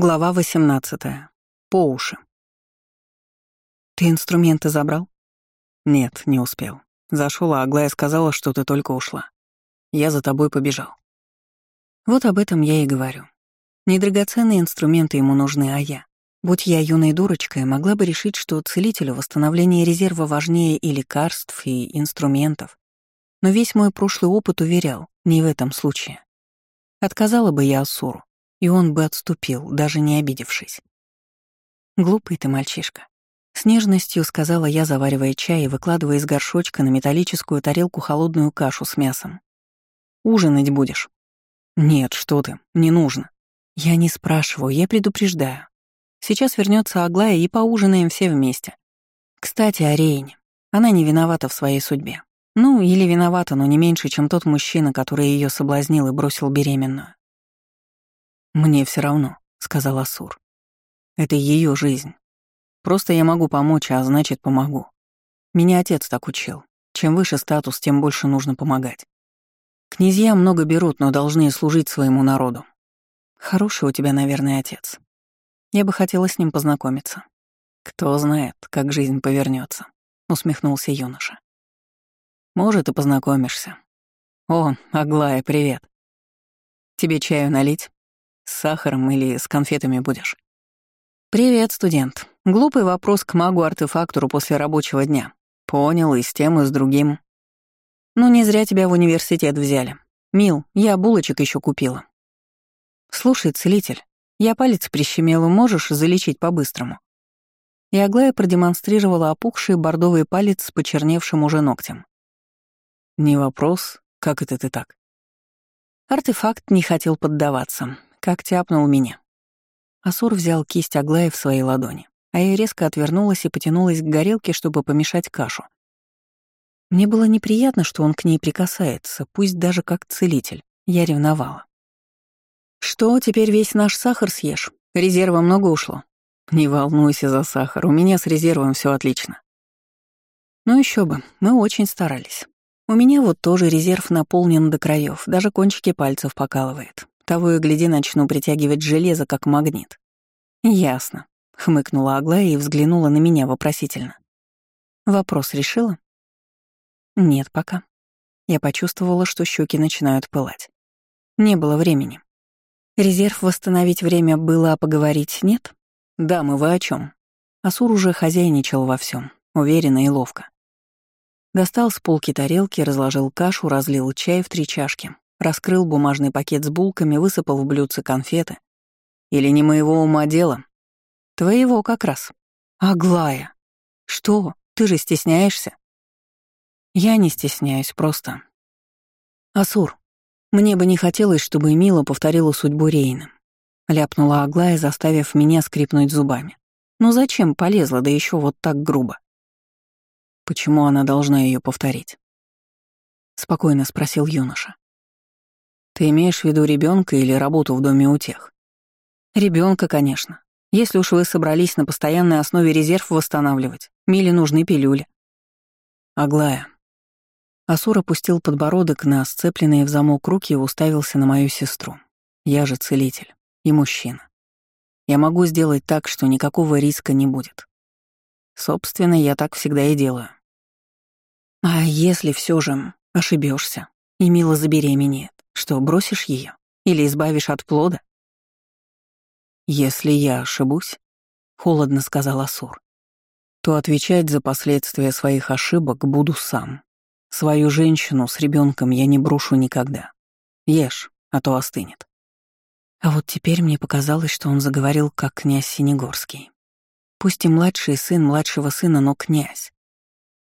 Глава 18. По уши. «Ты инструменты забрал?» «Нет, не успел. Зашел, а Аглая сказала, что ты только ушла. Я за тобой побежал». Вот об этом я и говорю. Не драгоценные инструменты ему нужны, а я. Будь я юной дурочкой, могла бы решить, что целителю восстановление резерва важнее и лекарств, и инструментов. Но весь мой прошлый опыт уверял, не в этом случае. Отказала бы я Асуру и он бы отступил, даже не обидевшись. «Глупый ты мальчишка», — с нежностью сказала я, заваривая чай и выкладывая из горшочка на металлическую тарелку холодную кашу с мясом. «Ужинать будешь?» «Нет, что ты, не нужно». «Я не спрашиваю, я предупреждаю. Сейчас вернется Аглая и поужинаем все вместе. Кстати, о Рейне. Она не виновата в своей судьбе. Ну, или виновата, но не меньше, чем тот мужчина, который ее соблазнил и бросил беременную. «Мне все равно», — сказал Асур. «Это ее жизнь. Просто я могу помочь, а значит, помогу. Меня отец так учил. Чем выше статус, тем больше нужно помогать. Князья много берут, но должны служить своему народу. Хороший у тебя, наверное, отец. Я бы хотела с ним познакомиться. Кто знает, как жизнь повернется, усмехнулся юноша. Может, и познакомишься. О, Аглая, привет. Тебе чаю налить? С сахаром или с конфетами будешь? Привет, студент. Глупый вопрос к магу-артефактору после рабочего дня. Понял, и с тем, и с другим. Ну, не зря тебя в университет взяли. Мил, я булочек еще купила. Слушай, целитель, я палец прищемела, можешь залечить по-быстрому? И Аглая продемонстрировала опухший бордовый палец с почерневшим уже ногтем. Не вопрос, как это ты так? Артефакт не хотел поддаваться как тяпнул меня. Асур взял кисть Аглая в свои ладони, а я резко отвернулась и потянулась к горелке, чтобы помешать кашу. Мне было неприятно, что он к ней прикасается, пусть даже как целитель. Я ревновала. «Что, теперь весь наш сахар съешь? Резерва много ушло?» «Не волнуйся за сахар, у меня с резервом все отлично». Ну еще бы, мы очень старались. У меня вот тоже резерв наполнен до краев, даже кончики пальцев покалывает. Того и гляди, начну притягивать железо, как магнит. «Ясно», — хмыкнула Аглая и взглянула на меня вопросительно. «Вопрос решила?» «Нет пока». Я почувствовала, что щеки начинают пылать. Не было времени. Резерв восстановить время было, а поговорить нет? Да, мы вы о чем? Асур уже хозяйничал во всем, уверенно и ловко. Достал с полки тарелки, разложил кашу, разлил чай в три чашки, Раскрыл бумажный пакет с булками, высыпал в блюдце конфеты. Или не моего ума дело? Твоего как раз. Аглая. Что? Ты же стесняешься? Я не стесняюсь, просто. Асур, мне бы не хотелось, чтобы Мила повторила судьбу Рейна. Ляпнула Аглая, заставив меня скрипнуть зубами. Ну зачем полезла, да еще вот так грубо? Почему она должна ее повторить? Спокойно спросил юноша. Ты имеешь в виду ребенка или работу в доме у тех? Ребенка, конечно. Если уж вы собрались на постоянной основе резерв восстанавливать, Миле нужны пилюли. Аглая. Асур опустил подбородок на сцепленные в замок руки и уставился на мою сестру. Я же целитель и мужчина. Я могу сделать так, что никакого риска не будет. Собственно, я так всегда и делаю. А если все же ошибешься и Мила забеременеет? Что, бросишь ее? Или избавишь от плода? Если я ошибусь, холодно сказал Асур, то отвечать за последствия своих ошибок буду сам. Свою женщину с ребенком я не брошу никогда. Ешь, а то остынет. А вот теперь мне показалось, что он заговорил как князь Синегорский. Пусть и младший сын младшего сына, но князь.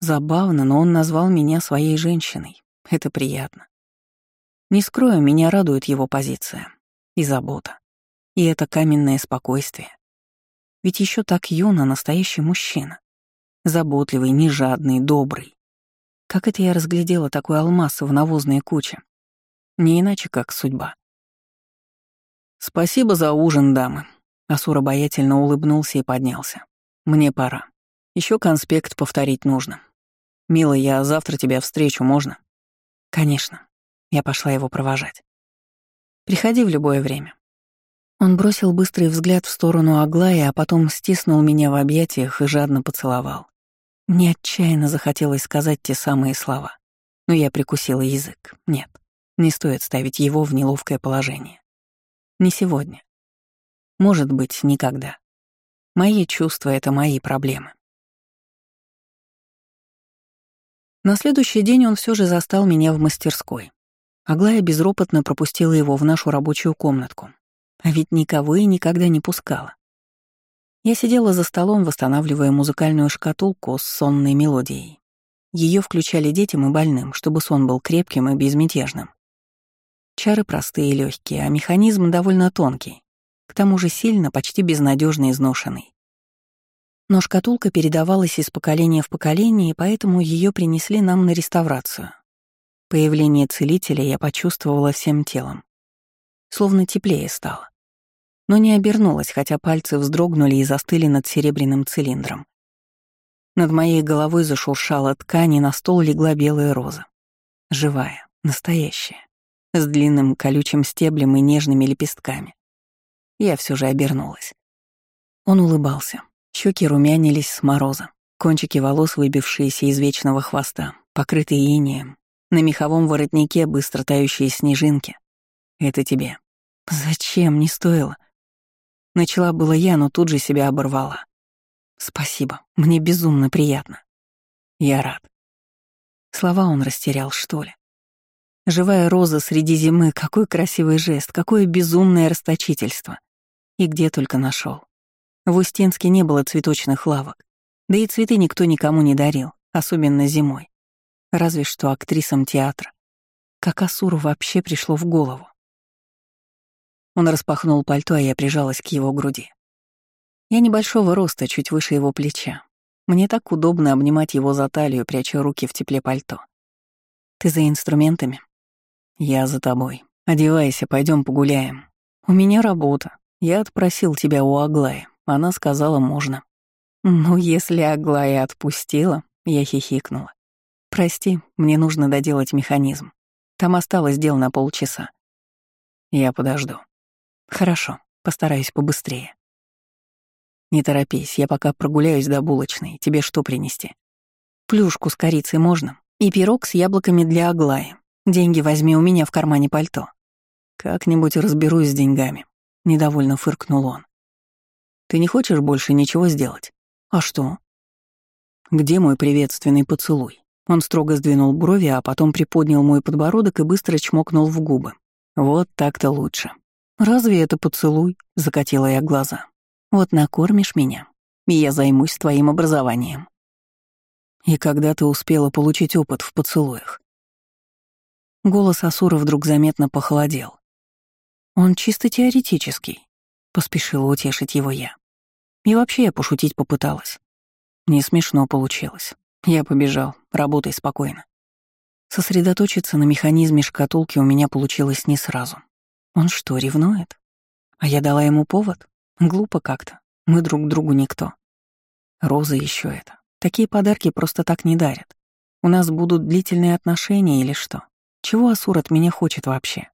Забавно, но он назвал меня своей женщиной. Это приятно. Не скрою, меня радует его позиция и забота. И это каменное спокойствие. Ведь еще так юно настоящий мужчина. Заботливый, нежадный, добрый. Как это я разглядела такой алмаз в навозной куче? Не иначе, как судьба. «Спасибо за ужин, дамы». Асур обаятельно улыбнулся и поднялся. «Мне пора. Еще конспект повторить нужно. Мила, я завтра тебя встречу, можно?» «Конечно». Я пошла его провожать. Приходи в любое время. Он бросил быстрый взгляд в сторону Аглаи, а потом стиснул меня в объятиях и жадно поцеловал. Мне отчаянно захотелось сказать те самые слова. Но я прикусила язык. Нет, не стоит ставить его в неловкое положение. Не сегодня. Может быть, никогда. Мои чувства — это мои проблемы. На следующий день он все же застал меня в мастерской. Аглая безропотно пропустила его в нашу рабочую комнатку. А ведь никого и никогда не пускала. Я сидела за столом, восстанавливая музыкальную шкатулку с сонной мелодией. Ее включали детям и больным, чтобы сон был крепким и безмятежным. Чары простые и легкие, а механизм довольно тонкий, к тому же сильно, почти безнадежно изношенный. Но шкатулка передавалась из поколения в поколение, и поэтому ее принесли нам на реставрацию. Появление целителя я почувствовала всем телом. Словно теплее стало но не обернулась, хотя пальцы вздрогнули и застыли над серебряным цилиндром. Над моей головой зашуршала ткань, и на стол легла белая роза. Живая, настоящая, с длинным колючим стеблем и нежными лепестками. Я все же обернулась. Он улыбался. Щеки румянились с мороза. Кончики волос, выбившиеся из вечного хвоста, покрытые инеем. На меховом воротнике быстро тающие снежинки. Это тебе. Зачем? Не стоило. Начала было я, но тут же себя оборвала. Спасибо, мне безумно приятно. Я рад. Слова он растерял, что ли. Живая роза среди зимы, какой красивый жест, какое безумное расточительство. И где только нашел. В Устинске не было цветочных лавок. Да и цветы никто никому не дарил, особенно зимой. Разве что актрисам театра. Как Асуру вообще пришло в голову. Он распахнул пальто, а я прижалась к его груди. Я небольшого роста, чуть выше его плеча. Мне так удобно обнимать его за талию, пряча руки в тепле пальто. «Ты за инструментами?» «Я за тобой. Одевайся, пойдем погуляем. У меня работа. Я отпросил тебя у Аглаи. Она сказала, можно». «Ну, если Аглая отпустила», — я хихикнула. «Прости, мне нужно доделать механизм. Там осталось дел на полчаса». «Я подожду». Хорошо, постараюсь побыстрее. Не торопись, я пока прогуляюсь до булочной. Тебе что принести? Плюшку с корицей можно? И пирог с яблоками для Аглаи. Деньги возьми у меня в кармане пальто. Как-нибудь разберусь с деньгами. Недовольно фыркнул он. Ты не хочешь больше ничего сделать? А что? Где мой приветственный поцелуй? Он строго сдвинул брови, а потом приподнял мой подбородок и быстро чмокнул в губы. Вот так-то лучше. «Разве это поцелуй?» — закатила я глаза. «Вот накормишь меня, и я займусь твоим образованием». «И когда ты успела получить опыт в поцелуях?» Голос Асура вдруг заметно похолодел. «Он чисто теоретический», — поспешила утешить его я. И вообще я пошутить попыталась. Не смешно получилось. Я побежал, работай спокойно. Сосредоточиться на механизме шкатулки у меня получилось не сразу. Он что, ревнует? А я дала ему повод? Глупо как-то. Мы друг другу никто. Роза еще это. Такие подарки просто так не дарят. У нас будут длительные отношения или что? Чего Асур от меня хочет вообще?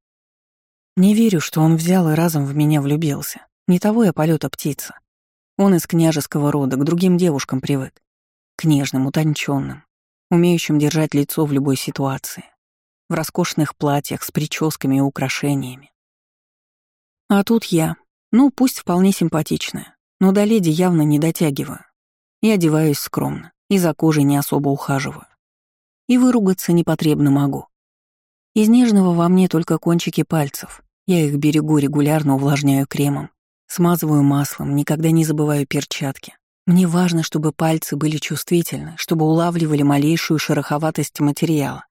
Не верю, что он взял и разом в меня влюбился. Не того я полета птица. Он из княжеского рода, к другим девушкам привык. Нежным, утонченным, умеющим держать лицо в любой ситуации. В роскошных платьях с прическами и украшениями. А тут я. Ну, пусть вполне симпатичная, но до леди явно не дотягиваю. И одеваюсь скромно, и за кожей не особо ухаживаю. И выругаться непотребно могу. Из нежного во мне только кончики пальцев. Я их берегу регулярно, увлажняю кремом, смазываю маслом, никогда не забываю перчатки. Мне важно, чтобы пальцы были чувствительны, чтобы улавливали малейшую шероховатость материала.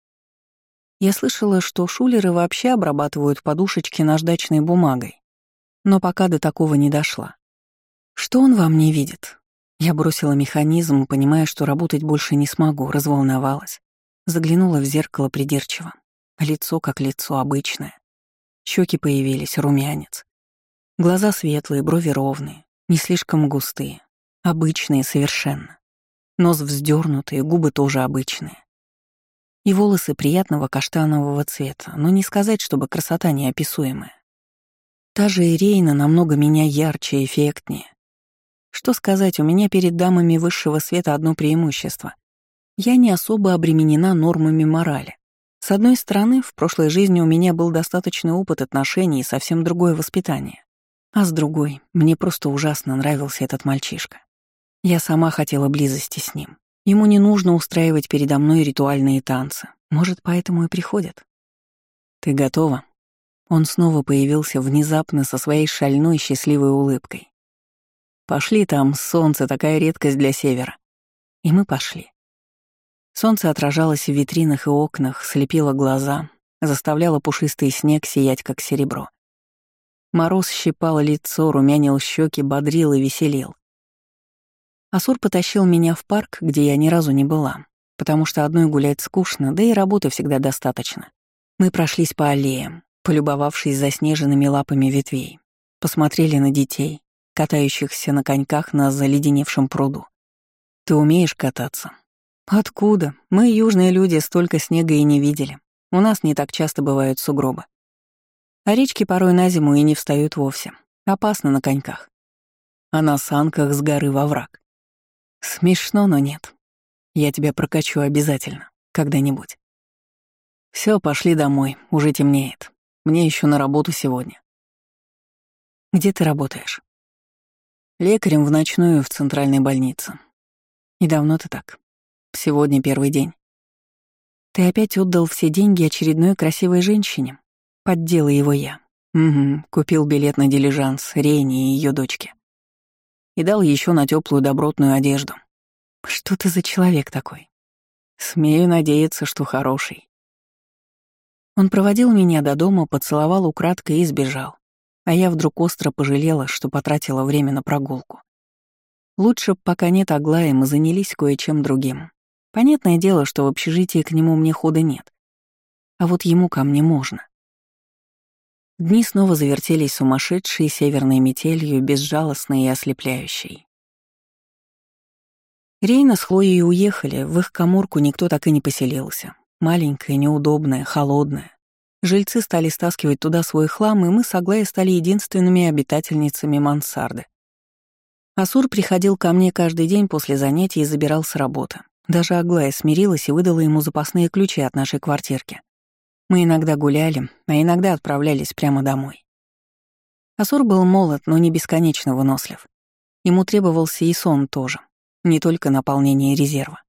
Я слышала, что шулеры вообще обрабатывают подушечки наждачной бумагой, но пока до такого не дошла. Что он во мне видит? Я бросила механизм, понимая, что работать больше не смогу, разволновалась. Заглянула в зеркало придирчиво. Лицо как лицо обычное. Щеки появились, румянец. Глаза светлые, брови ровные, не слишком густые, обычные совершенно. Нос вздернутый, губы тоже обычные. И волосы приятного каштанового цвета, но не сказать, чтобы красота неописуемая. Та же Ирейна намного меня ярче и эффектнее. Что сказать, у меня перед дамами высшего света одно преимущество. Я не особо обременена нормами морали. С одной стороны, в прошлой жизни у меня был достаточный опыт отношений и совсем другое воспитание. А с другой, мне просто ужасно нравился этот мальчишка. Я сама хотела близости с ним. Ему не нужно устраивать передо мной ритуальные танцы. Может, поэтому и приходят. «Ты готова?» Он снова появился внезапно со своей шальной счастливой улыбкой. «Пошли там, солнце, такая редкость для севера». И мы пошли. Солнце отражалось в витринах и окнах, слепило глаза, заставляло пушистый снег сиять, как серебро. Мороз щипал лицо, румянил щеки, бодрил и веселил. Асур потащил меня в парк, где я ни разу не была, потому что одной гулять скучно, да и работы всегда достаточно. Мы прошлись по аллеям, полюбовавшись заснеженными лапами ветвей, посмотрели на детей, катающихся на коньках на заледеневшем пруду. «Ты умеешь кататься?» «Откуда? Мы, южные люди, столько снега и не видели. У нас не так часто бывают сугробы. А речки порой на зиму и не встают вовсе. Опасно на коньках. А на санках с горы во враг. Смешно, но нет. Я тебя прокачу обязательно. Когда-нибудь. Все, пошли домой. Уже темнеет. Мне еще на работу сегодня. Где ты работаешь? Лекарем в ночную в центральной больнице. И давно ты так? Сегодня первый день. Ты опять отдал все деньги очередной красивой женщине? Поддела его я. Угу, купил билет на дилижанс Рейне и ее дочке. И дал еще на теплую добротную одежду. Что ты за человек такой? Смею надеяться, что хороший. Он проводил меня до дома, поцеловал украдкой и сбежал. А я вдруг остро пожалела, что потратила время на прогулку. Лучше, пока нет Аглаи, мы занялись кое-чем другим. Понятное дело, что в общежитии к нему мне хода нет. А вот ему ко мне можно. Дни снова завертелись сумасшедшей северной метелью, безжалостной и ослепляющей. Рейна с Хлоей уехали, в их коморку никто так и не поселился. Маленькая, неудобная, холодная. Жильцы стали стаскивать туда свой хлам, и мы с Аглаей стали единственными обитательницами мансарды. Асур приходил ко мне каждый день после занятий и забирал с работы. Даже Аглая смирилась и выдала ему запасные ключи от нашей квартирки. Мы иногда гуляли, а иногда отправлялись прямо домой. Асур был молод, но не бесконечно вынослив. Ему требовался и сон тоже, не только наполнение резерва.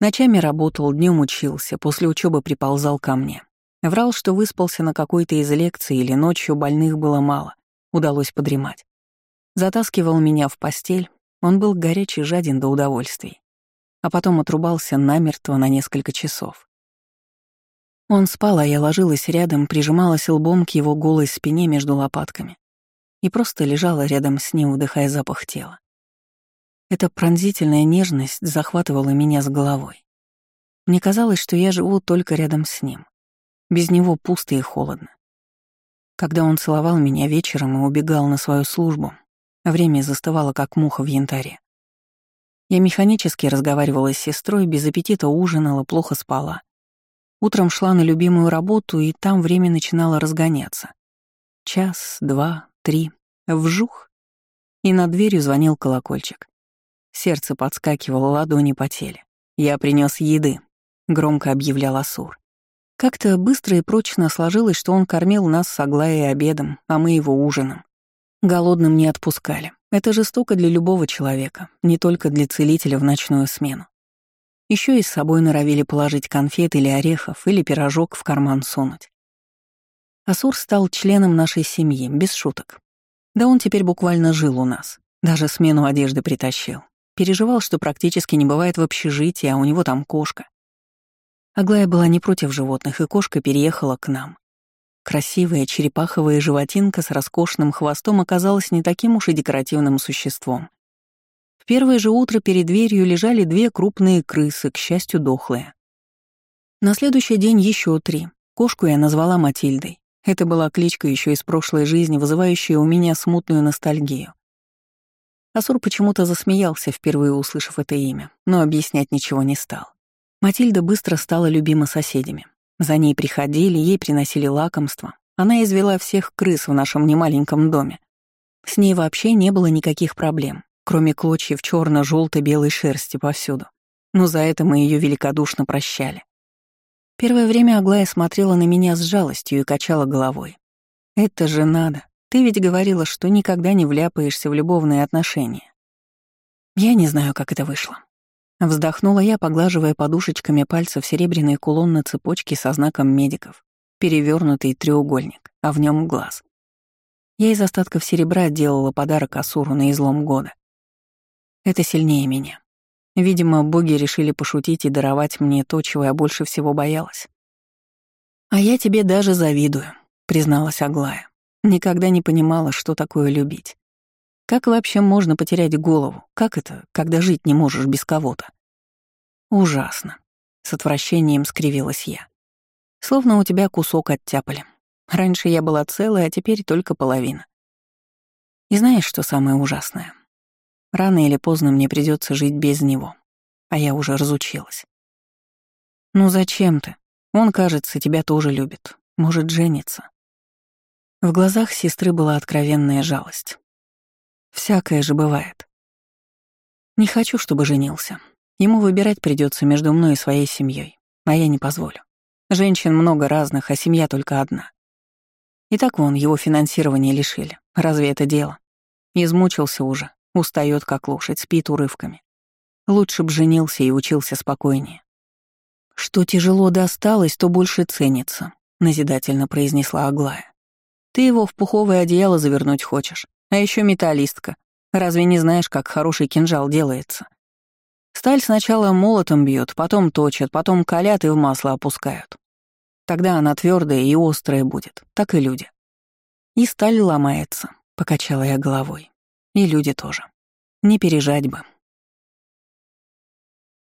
Ночами работал, днем учился, после учебы приползал ко мне. Врал, что выспался на какой-то из лекций или ночью больных было мало, удалось подремать. Затаскивал меня в постель, он был горячий жаден до удовольствий, а потом отрубался намертво на несколько часов. Он спал, а я ложилась рядом, прижималась лбом к его голой спине между лопатками и просто лежала рядом с ним, вдыхая запах тела. Эта пронзительная нежность захватывала меня с головой. Мне казалось, что я живу только рядом с ним. Без него пусто и холодно. Когда он целовал меня вечером и убегал на свою службу, время застывало, как муха в янтаре. Я механически разговаривала с сестрой, без аппетита ужинала, плохо спала. Утром шла на любимую работу, и там время начинало разгоняться. Час, два, три, вжух. И над дверью звонил колокольчик. Сердце подскакивало, ладони потели. «Я принес еды», — громко объявлял Асур. Как-то быстро и прочно сложилось, что он кормил нас с Аглаей обедом, а мы его ужином. Голодным не отпускали. Это жестоко для любого человека, не только для целителя в ночную смену. Еще и с собой норовили положить конфет или орехов, или пирожок в карман сунуть. Асур стал членом нашей семьи, без шуток. Да он теперь буквально жил у нас. Даже смену одежды притащил. Переживал, что практически не бывает в общежитии, а у него там кошка. Аглая была не против животных, и кошка переехала к нам. Красивая черепаховая животинка с роскошным хвостом оказалась не таким уж и декоративным существом. В первое же утро перед дверью лежали две крупные крысы, к счастью, дохлые. На следующий день еще три. Кошку я назвала Матильдой. Это была кличка еще из прошлой жизни, вызывающая у меня смутную ностальгию. Асур почему-то засмеялся, впервые услышав это имя, но объяснять ничего не стал. Матильда быстро стала любима соседями. За ней приходили, ей приносили лакомства, Она извела всех крыс в нашем немаленьком доме. С ней вообще не было никаких проблем, кроме клочьев черно желто белой шерсти повсюду. Но за это мы ее великодушно прощали. Первое время Аглая смотрела на меня с жалостью и качала головой. «Это же надо. Ты ведь говорила, что никогда не вляпаешься в любовные отношения». Я не знаю, как это вышло. Вздохнула я, поглаживая подушечками пальцев серебряный кулон на цепочке со знаком медиков, перевернутый треугольник, а в нем глаз. Я из остатков серебра делала подарок Асуру на излом года. Это сильнее меня. Видимо, боги решили пошутить и даровать мне то, чего я больше всего боялась. «А я тебе даже завидую», — призналась Аглая. Никогда не понимала, что такое любить. Как вообще можно потерять голову? Как это, когда жить не можешь без кого-то? Ужасно. С отвращением скривилась я. Словно у тебя кусок оттяпали. Раньше я была целая, а теперь только половина. И знаешь, что самое ужасное? Рано или поздно мне придется жить без него. А я уже разучилась. Ну зачем ты? Он, кажется, тебя тоже любит. Может, жениться. В глазах сестры была откровенная жалость. Всякое же бывает. Не хочу, чтобы женился. Ему выбирать придется между мной и своей семьей, а я не позволю. Женщин много разных, а семья только одна. И так вон, его финансирование лишили. Разве это дело? Измучился уже, устает как лошадь, спит урывками. Лучше б женился и учился спокойнее. «Что тяжело досталось, то больше ценится», — назидательно произнесла Аглая. «Ты его в пуховое одеяло завернуть хочешь, а еще металлистка. Разве не знаешь, как хороший кинжал делается? Сталь сначала молотом бьют, потом точат, потом калят и в масло опускают. Тогда она твердая и острая будет, так и люди. И сталь ломается, покачала я головой. И люди тоже. Не пережать бы.